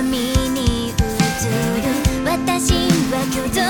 海に映る。私は挙動